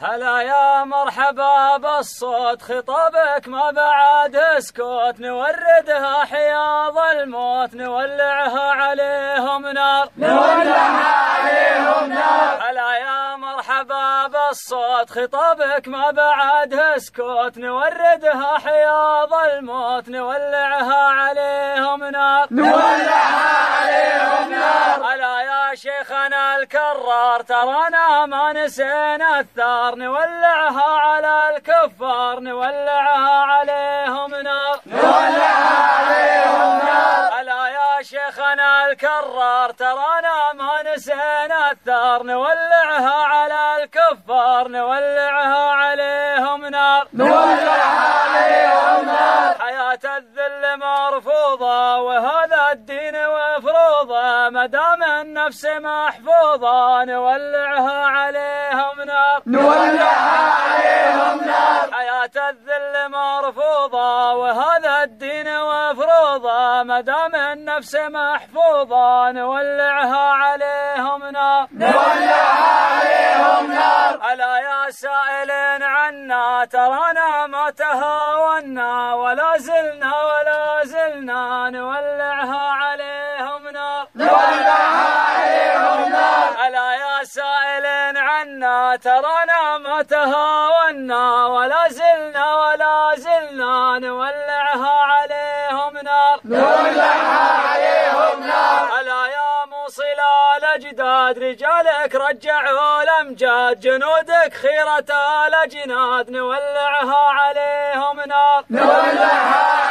هلا يا مرحبا بالصوت خطابك ما بعد اسكت. نوردها حياض الموت نولعها عليهم نار. نولعها عليهم نار. هلا يا مرحبا بالصوت خطابك ما بعد اسكت. نوردها حياض الموت نولعها عليهم نار. نولعها عليهم نار هلا يا شيخنا الكرار ترانا ما نسينا الثار نولعها على الكفار نولعها عليهم نار. نولعها عليهم نار. هلا يا شيخنا الكرار ترانا ما نسينا الثار نولعها على الكفار نولعها عليهم نار. نولعها عليهم نار. حياة الذل مرفوضة ما دام النفس محفوظة نولعها عليهم نار. نولعها عليهم نار. حياة الذل مرفوضة وهذا الدين وفروضة ما دام النفس محفوظة نولعها عليهم نار. نولعها عليهم نار. ألا يا سائل عنا ترانا ما تهاونا. ولا زلنا ولا زلنا نولعها عليهم نار نولعها عليهم نار ألا يا سائل عنا ترانا ما تهاونا ولا زلنا ولا زلنا نولعها عليهم نار. نولعها عليهم نار. ألا يا موصل الأجداد رجالك رجعوا الأمجاد جنودك خيرة الأجناد نولعها عليهم نار. نولعها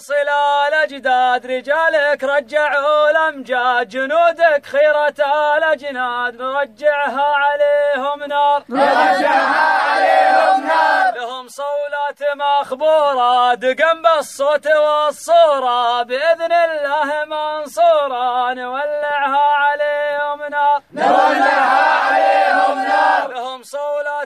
موصل الأجداد رجالك رجعوا الأمجاد جنودك خيرة الأجناد نرجعها عليهم نار. نرجعها عليهم نار. لهم صولات مخبورة دقم بالصوت والصورة بإذن الله منصورة نولعها عليهم نار نولعها عليهم نار لهم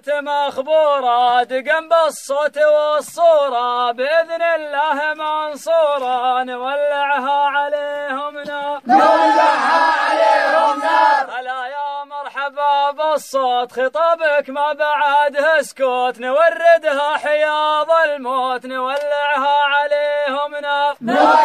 صولات مخبورة دقم بالصوت والصورة بإذن الله منصورة نولعها عليهم نار. نولعها عليهم نار. هلا يا مرحبا بالصوت خطابك ما بعد اسكت نوردها حياض الموت نولعها عليهم نار. نولعها